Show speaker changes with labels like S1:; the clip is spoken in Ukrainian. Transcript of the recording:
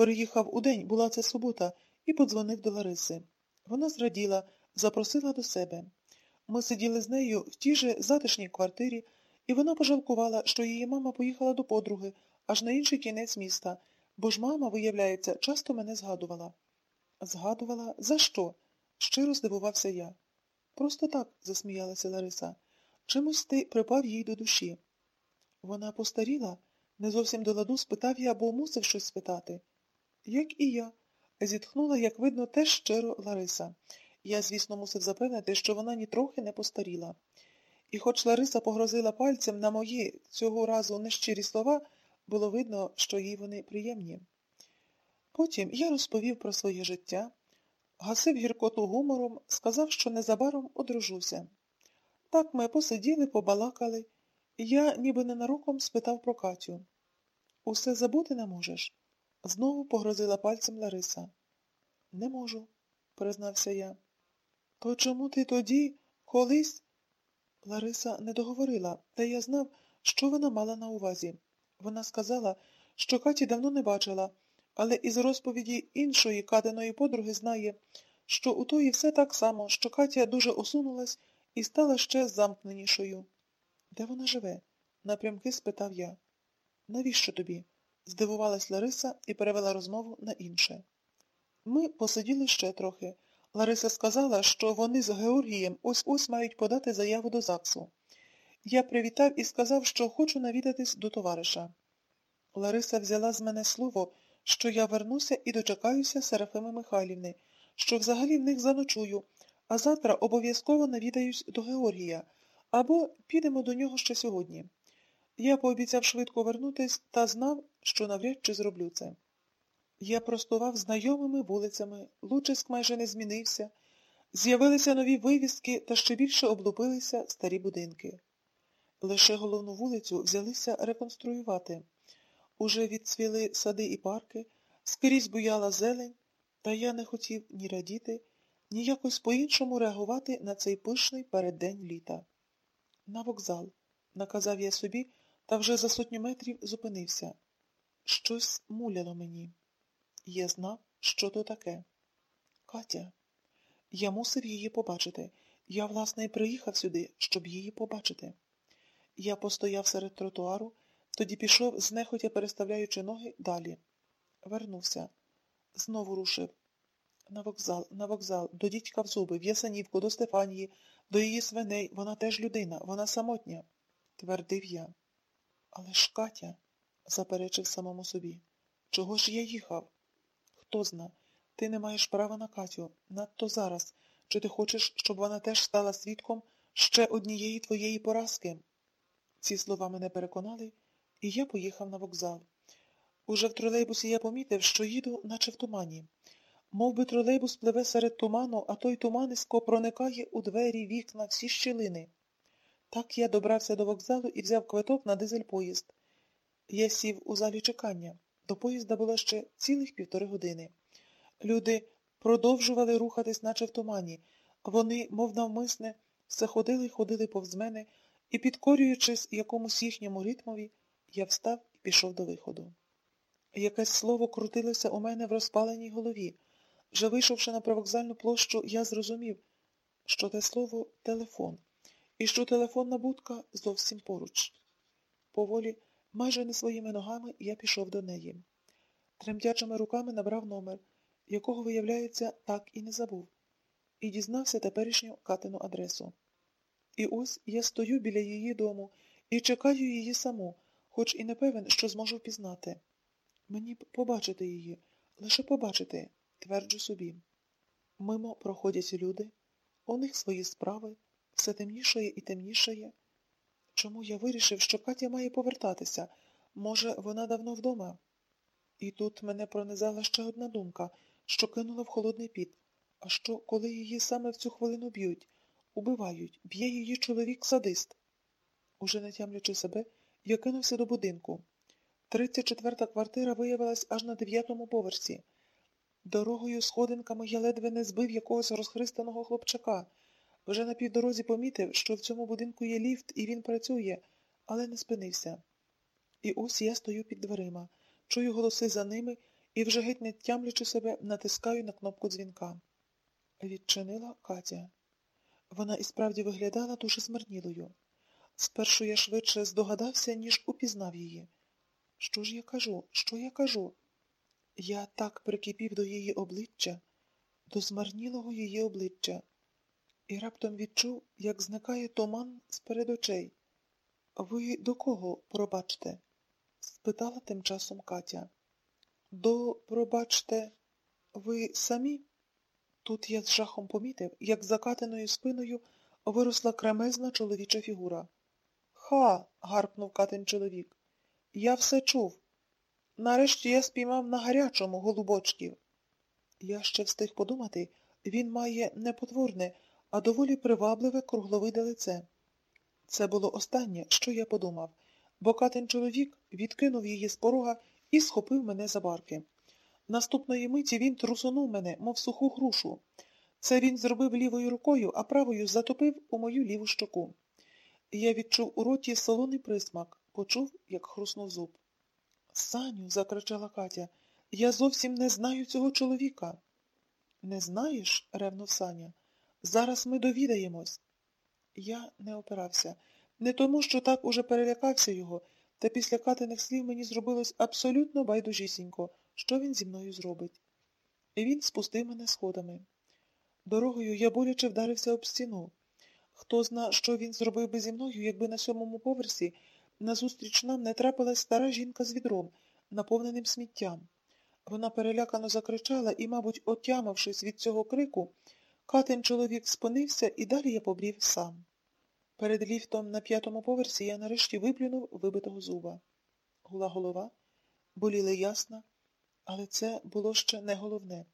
S1: Переїхав у день, була це субота, і подзвонив до Лариси. Вона зраділа, запросила до себе. Ми сиділи з нею в тій же затишній квартирі, і вона пожалкувала, що її мама поїхала до подруги, аж на інший кінець міста, бо ж мама, виявляється, часто мене згадувала. Згадувала, за що? Щиро здивувався я. Просто так, засміялася Лариса. Чимось ти припав їй до душі. Вона постаріла, не зовсім до ладу спитав я, бо мусив щось спитати. Як і я, зітхнула, як видно, теж щиро Лариса. Я, звісно, мусив запевнити, що вона нітрохи не постаріла. І хоч Лариса погрозила пальцем на мої цього разу нещирі слова, було видно, що їй вони приємні. Потім я розповів про своє життя, гасив гіркоту гумором, сказав, що незабаром одружуся. Так ми посиділи, побалакали, і я ніби ненароком спитав про Катю. Усе забути не можеш? Знову погрозила пальцем Лариса. Не можу, признався я. То чому ти тоді, колись? Лариса не договорила, та я знав, що вона мала на увазі. Вона сказала, що Каті давно не бачила, але із розповіді іншої Катиної подруги знає, що у тої все так само, що Катя дуже осунулась і стала ще замкненішою. Де вона живе? напрямки спитав я. Навіщо тобі? Здивувалась Лариса і перевела розмову на інше. Ми посиділи ще трохи. Лариса сказала, що вони з Георгієм ось ось мають подати заяву до ЗАГСу. Я привітав і сказав, що хочу навідатись до товариша. Лариса взяла з мене слово, що я вернуся і дочекаюся Серафими Михайлівни, що взагалі в них заночую, а завтра обов'язково навідаюсь до Георгія, або підемо до нього ще сьогодні. Я пообіцяв швидко вернутись та знав, що навряд чи зроблю це. Я простував знайомими вулицями, Лучиськ майже не змінився, з'явилися нові вивіски та ще більше облупилися старі будинки. Лише головну вулицю взялися реконструювати. Уже відцвіли сади і парки, скрізь буяла зелень, та я не хотів ні радіти, ні якось по-іншому реагувати на цей пишний переддень літа. На вокзал, наказав я собі, та вже за сотню метрів зупинився. Щось муляло мені. Я знав, що то таке. Катя. Я мусив її побачити. Я, власне, і приїхав сюди, щоб її побачити. Я постояв серед тротуару, тоді пішов, знехотя переставляючи ноги, далі. Вернувся. Знову рушив. На вокзал, на вокзал, до дідька в зуби, в Ясанівку, до Стефанії, до її свиней. Вона теж людина, вона самотня, твердив я. Але ж Катя, заперечив самому собі. Чого ж я їхав? Хто зна, ти не маєш права на Катю, надто зараз. Чи ти хочеш, щоб вона теж стала свідком ще однієї твоєї поразки? Ці слова мене переконали, і я поїхав на вокзал. Уже в тролейбусі я помітив, що їду, наче в тумані. Мов би тролейбус пливе серед туману, а той туманисько проникає у двері, вікна, всі щілини. Так я добрався до вокзалу і взяв квиток на дизель-поїзд. Я сів у залі чекання. До поїзда було ще цілих півтори години. Люди продовжували рухатись, наче в тумані. Вони, мов навмисне, все ходили й ходили повз мене, і, підкорюючись якомусь їхньому ритмові, я встав і пішов до виходу. Якесь слово крутилося у мене в розпаленій голові. Вже вийшовши на привокзальну площу, я зрозумів, що те слово телефон, і що телефонна будка зовсім поруч. Поволі, майже не своїми ногами, я пішов до неї. Тремтячими руками набрав номер, якого, виявляється, так і не забув, і дізнався теперішню катину адресу. І ось я стою біля її дому і чекаю її саму, хоч і не певен, що зможу впізнати. Мені б побачити її, лише побачити, тверджу собі. Мимо проходять люди, у них свої справи, все темнішає і темнішає. Чому я вирішив, що Катя має повертатися? Може, вона давно вдома? І тут мене пронизала ще одна думка, що кинула в холодний піт. А що, коли її саме в цю хвилину б'ють, убивають, б'є її чоловік-садист? Уже не тямлячи себе, я кинувся до будинку. Тридцять четверта квартира виявилась аж на дев'ятому поверсі. Дорогою сходинками я ледве не збив якогось розхристаного хлопчака. Вже на півдорозі помітив, що в цьому будинку є ліфт, і він працює, але не спинився. І ось я стою під дверима, чую голоси за ними і вже геть не тямлячи себе, натискаю на кнопку дзвінка. Відчинила Катя. Вона і справді виглядала дуже змарнілою. Спершу я швидше здогадався, ніж упізнав її. Що ж я кажу? Що я кажу? Я так прикипів до її обличчя, до змарнілого її обличчя, і раптом відчув, як зникає туман з-перед очей. Ви до кого, пробачте? спитала тим часом Катя. До, пробачте, ви самі? Тут я з жахом помітив, як за Катиною спиною виросла кремезна чоловіча фігура. Ха. гаркнув Катин чоловік. Я все чув. Нарешті я спіймав на гарячому голубочків. Я ще встиг подумати, він має не потворне, а доволі привабливе кругловиде лице. Це було останнє, що я подумав, бо Катин чоловік відкинув її з порога і схопив мене за барки. Наступної миті він трусонув мене, мов суху грушу. Це він зробив лівою рукою, а правою затопив у мою ліву щоку. Я відчув у роті солоний присмак, почув, як хруснув зуб. Саню, закричала Катя, я зовсім не знаю цього чоловіка. Не знаєш? ревнув Саня. Зараз ми довідаємось. Я не опирався. Не тому, що так уже перелякався його, та після Катиних слів мені зробилось абсолютно байдужісінько, що він зі мною зробить. І він спустив мене сходами. Дорогою я боляче вдарився об стіну. Хто зна, що він зробив би зі мною, якби на сьомому поверсі назустріч нам не трапилась стара жінка з відром, наповненим сміттям. Вона перелякано закричала і, мабуть, отямившись від цього крику, Катин чоловік спинився і далі я побрів сам. Перед ліфтом на п'ятому поверсі я нарешті виплюнув вибитого зуба. Гула голова, боліла ясна, але це було ще не головне.